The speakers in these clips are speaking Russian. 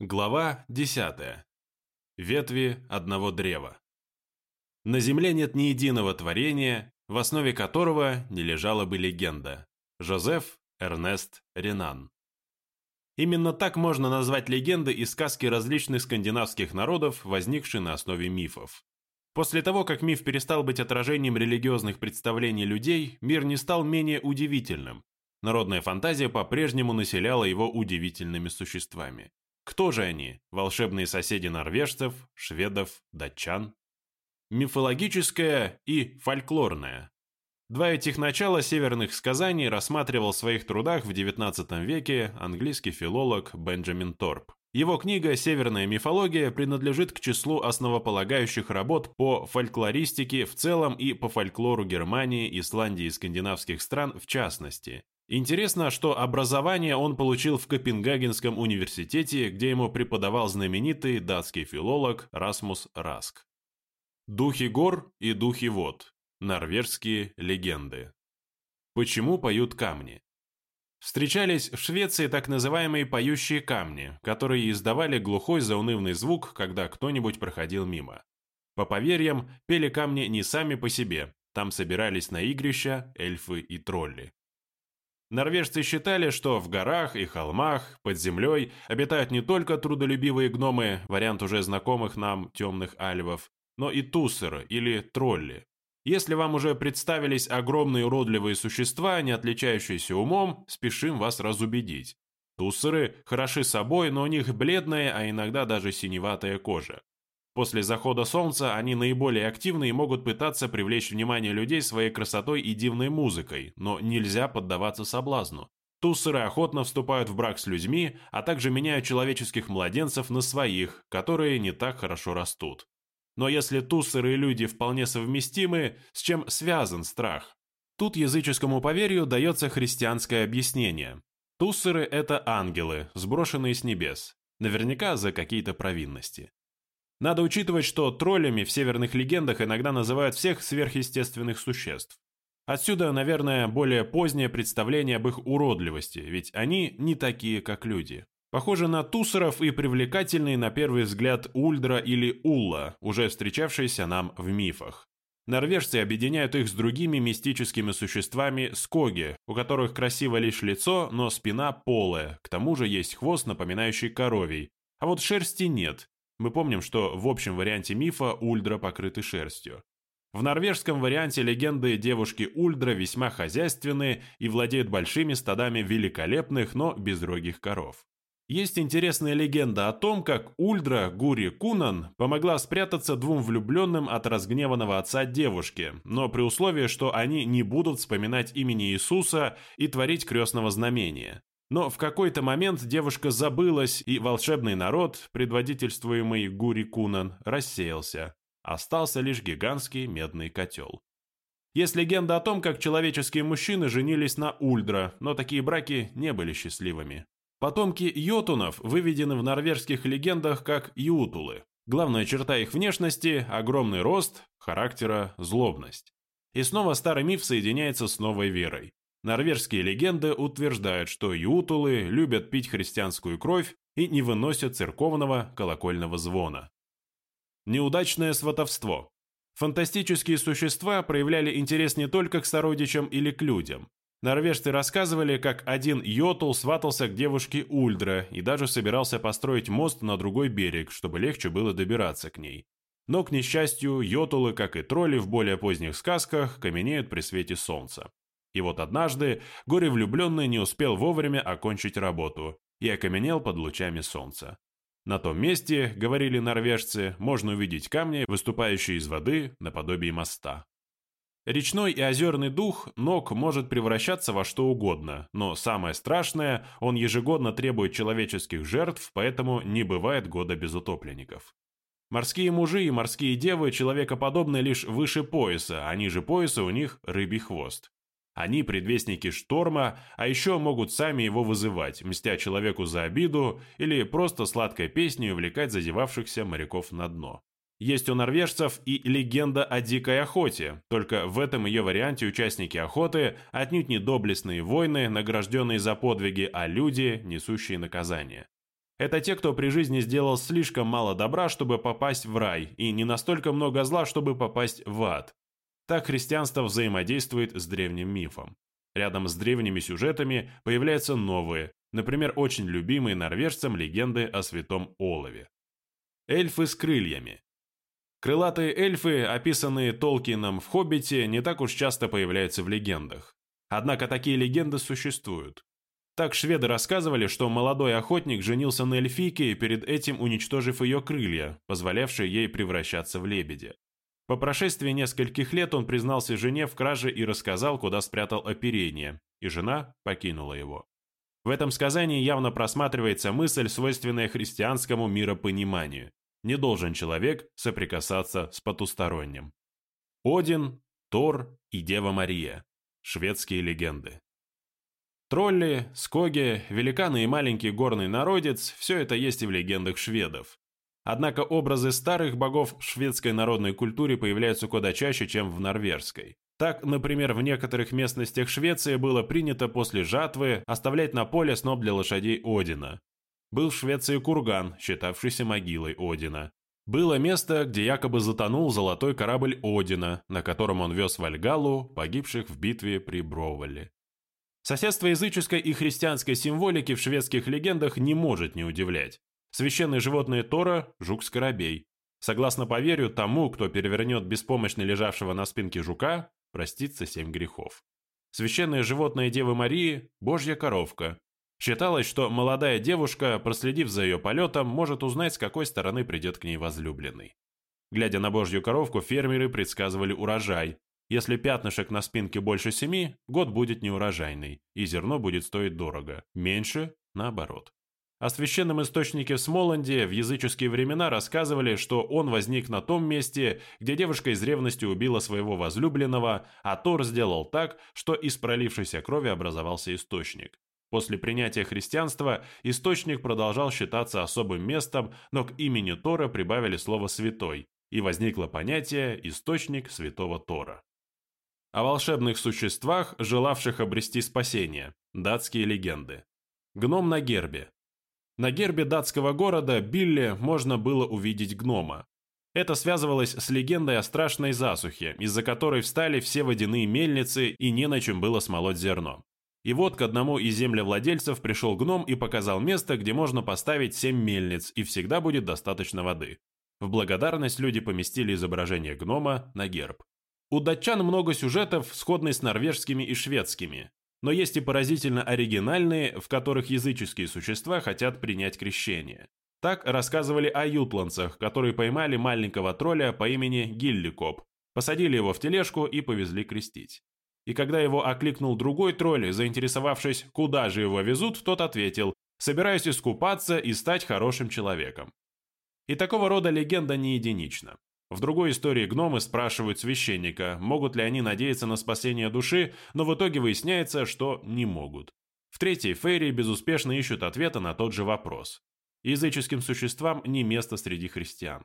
Глава 10. Ветви одного древа. На земле нет ни единого творения, в основе которого не лежала бы легенда. Жозеф Эрнест Ренан. Именно так можно назвать легенды и сказки различных скандинавских народов, возникшие на основе мифов. После того, как миф перестал быть отражением религиозных представлений людей, мир не стал менее удивительным. Народная фантазия по-прежнему населяла его удивительными существами. Кто же они, волшебные соседи норвежцев, шведов, датчан? Мифологическое и фольклорное. Два этих начала северных сказаний рассматривал в своих трудах в XIX веке английский филолог Бенджамин Торп. Его книга «Северная мифология» принадлежит к числу основополагающих работ по фольклористике в целом и по фольклору Германии, Исландии и скандинавских стран в частности. Интересно, что образование он получил в Копенгагенском университете, где ему преподавал знаменитый датский филолог Расмус Раск. Духи гор и духи вод. Норвежские легенды. Почему поют камни? Встречались в Швеции так называемые поющие камни, которые издавали глухой заунывный звук, когда кто-нибудь проходил мимо. По поверьям, пели камни не сами по себе, там собирались на игрища эльфы и тролли. Норвежцы считали, что в горах и холмах, под землей, обитают не только трудолюбивые гномы, вариант уже знакомых нам темных альвов, но и туссеры или тролли. Если вам уже представились огромные уродливые существа, не отличающиеся умом, спешим вас разубедить. Туссеры хороши собой, но у них бледная, а иногда даже синеватая кожа. После захода солнца они наиболее активны и могут пытаться привлечь внимание людей своей красотой и дивной музыкой, но нельзя поддаваться соблазну. Туссеры охотно вступают в брак с людьми, а также меняют человеческих младенцев на своих, которые не так хорошо растут. Но если туссеры и люди вполне совместимы, с чем связан страх? Тут языческому поверью дается христианское объяснение. Туссеры – это ангелы, сброшенные с небес, наверняка за какие-то провинности. Надо учитывать, что троллями в северных легендах иногда называют всех сверхъестественных существ. Отсюда, наверное, более позднее представление об их уродливости, ведь они не такие, как люди. Похожи на тусоров и привлекательные на первый взгляд Ульдра или Улла, уже встречавшиеся нам в мифах. Норвежцы объединяют их с другими мистическими существами скоги, у которых красиво лишь лицо, но спина полая, к тому же есть хвост, напоминающий коровий, а вот шерсти нет, мы помним, что в общем варианте мифа ульдра покрыты шерстью. В норвежском варианте легенды девушки Ульдра весьма хозяйственные и владеют большими стадами великолепных, но безрогих коров. Есть интересная легенда о том, как Ульдра Гури Кунан помогла спрятаться двум влюбленным от разгневанного отца девушки, но при условии, что они не будут вспоминать имени Иисуса и творить крестного знамения. Но в какой-то момент девушка забылась, и волшебный народ, предводительствуемый Гури Кунан, рассеялся. Остался лишь гигантский медный котел. Есть легенда о том, как человеческие мужчины женились на Ульдра, но такие браки не были счастливыми. Потомки йотунов выведены в норвежских легендах как ютулы. Главная черта их внешности – огромный рост, характера – злобность. И снова старый миф соединяется с новой верой. Норвежские легенды утверждают, что ютулы любят пить христианскую кровь и не выносят церковного колокольного звона. Неудачное сватовство. Фантастические существа проявляли интерес не только к сородичам или к людям. Норвежцы рассказывали, как один йотул сватался к девушке Ульдра и даже собирался построить мост на другой берег, чтобы легче было добираться к ней. Но, к несчастью, йотулы, как и тролли в более поздних сказках, каменеют при свете солнца. И вот однажды горе-влюбленный не успел вовремя окончить работу и окаменел под лучами солнца. На том месте, говорили норвежцы, можно увидеть камни, выступающие из воды наподобие моста. Речной и озерный дух ног может превращаться во что угодно, но самое страшное, он ежегодно требует человеческих жертв, поэтому не бывает года без утопленников. Морские мужи и морские девы человекоподобны лишь выше пояса, а ниже пояса у них рыбий хвост. Они предвестники шторма, а еще могут сами его вызывать, мстя человеку за обиду или просто сладкой песней увлекать зазевавшихся моряков на дно. Есть у норвежцев и легенда о дикой охоте, только в этом ее варианте участники охоты отнюдь не доблестные воины, награжденные за подвиги, а люди, несущие наказание. Это те, кто при жизни сделал слишком мало добра, чтобы попасть в рай, и не настолько много зла, чтобы попасть в ад. Так христианство взаимодействует с древним мифом. Рядом с древними сюжетами появляются новые, например, очень любимые норвежцам легенды о святом Олове. Эльфы с крыльями. Крылатые эльфы, описанные Толкином в «Хоббите», не так уж часто появляются в легендах. Однако такие легенды существуют. Так шведы рассказывали, что молодой охотник женился на эльфийке перед этим уничтожив ее крылья, позволявшие ей превращаться в лебедя. По прошествии нескольких лет он признался жене в краже и рассказал, куда спрятал оперение, и жена покинула его. В этом сказании явно просматривается мысль, свойственная христианскому миропониманию. Не должен человек соприкасаться с потусторонним. Один, Тор и Дева Мария. Шведские легенды. Тролли, скоги, великаны и маленький горный народец – все это есть и в легендах шведов. Однако образы старых богов в шведской народной культуре появляются куда чаще, чем в норвежской. Так, например, в некоторых местностях Швеции было принято после жатвы оставлять на поле сноп для лошадей Одина. Был в Швеции курган, считавшийся могилой Одина. Было место, где якобы затонул золотой корабль Одина, на котором он вез Вальгалу, погибших в битве при Бровале. Соседство языческой и христианской символики в шведских легендах не может не удивлять. Священные животные Тора – жук-скоробей. Согласно поверью, тому, кто перевернет беспомощно лежавшего на спинке жука, простится семь грехов. Священное животное Девы Марии – божья коровка. Считалось, что молодая девушка, проследив за ее полетом, может узнать, с какой стороны придет к ней возлюбленный. Глядя на божью коровку, фермеры предсказывали урожай. Если пятнышек на спинке больше семи, год будет неурожайный, и зерно будет стоить дорого. Меньше – наоборот. О священном источнике в Смоланде в языческие времена рассказывали, что он возник на том месте, где девушка из ревности убила своего возлюбленного, а Тор сделал так, что из пролившейся крови образовался источник. После принятия христианства источник продолжал считаться особым местом, но к имени Тора прибавили слово «святой», и возникло понятие «источник святого Тора». О волшебных существах, желавших обрести спасение. Датские легенды. Гном на гербе. На гербе датского города Билли можно было увидеть гнома. Это связывалось с легендой о страшной засухе, из-за которой встали все водяные мельницы и не на чем было смолоть зерно. И вот к одному из землевладельцев пришел гном и показал место, где можно поставить семь мельниц, и всегда будет достаточно воды. В благодарность люди поместили изображение гнома на герб. У датчан много сюжетов, сходных с норвежскими и шведскими но есть и поразительно оригинальные, в которых языческие существа хотят принять крещение. Так рассказывали о ютландцах, которые поймали маленького тролля по имени Гилликоп, посадили его в тележку и повезли крестить. И когда его окликнул другой тролль, заинтересовавшись, куда же его везут, тот ответил «собираюсь искупаться и стать хорошим человеком». И такого рода легенда не единична. В другой истории гномы спрашивают священника, могут ли они надеяться на спасение души, но в итоге выясняется, что не могут. В третьей фейри безуспешно ищут ответа на тот же вопрос. Языческим существам не место среди христиан.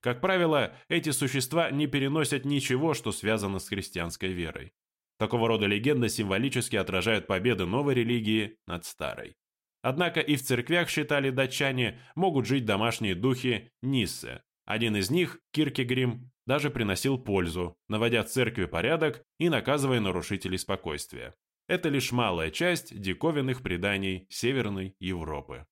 Как правило, эти существа не переносят ничего, что связано с христианской верой. Такого рода легенды символически отражают победы новой религии над старой. Однако и в церквях, считали датчане, могут жить домашние духи Ниссе, один из них, Киркегрим, даже приносил пользу, наводя церкви порядок и наказывая нарушителей спокойствия. Это лишь малая часть диковинных преданий Северной Европы.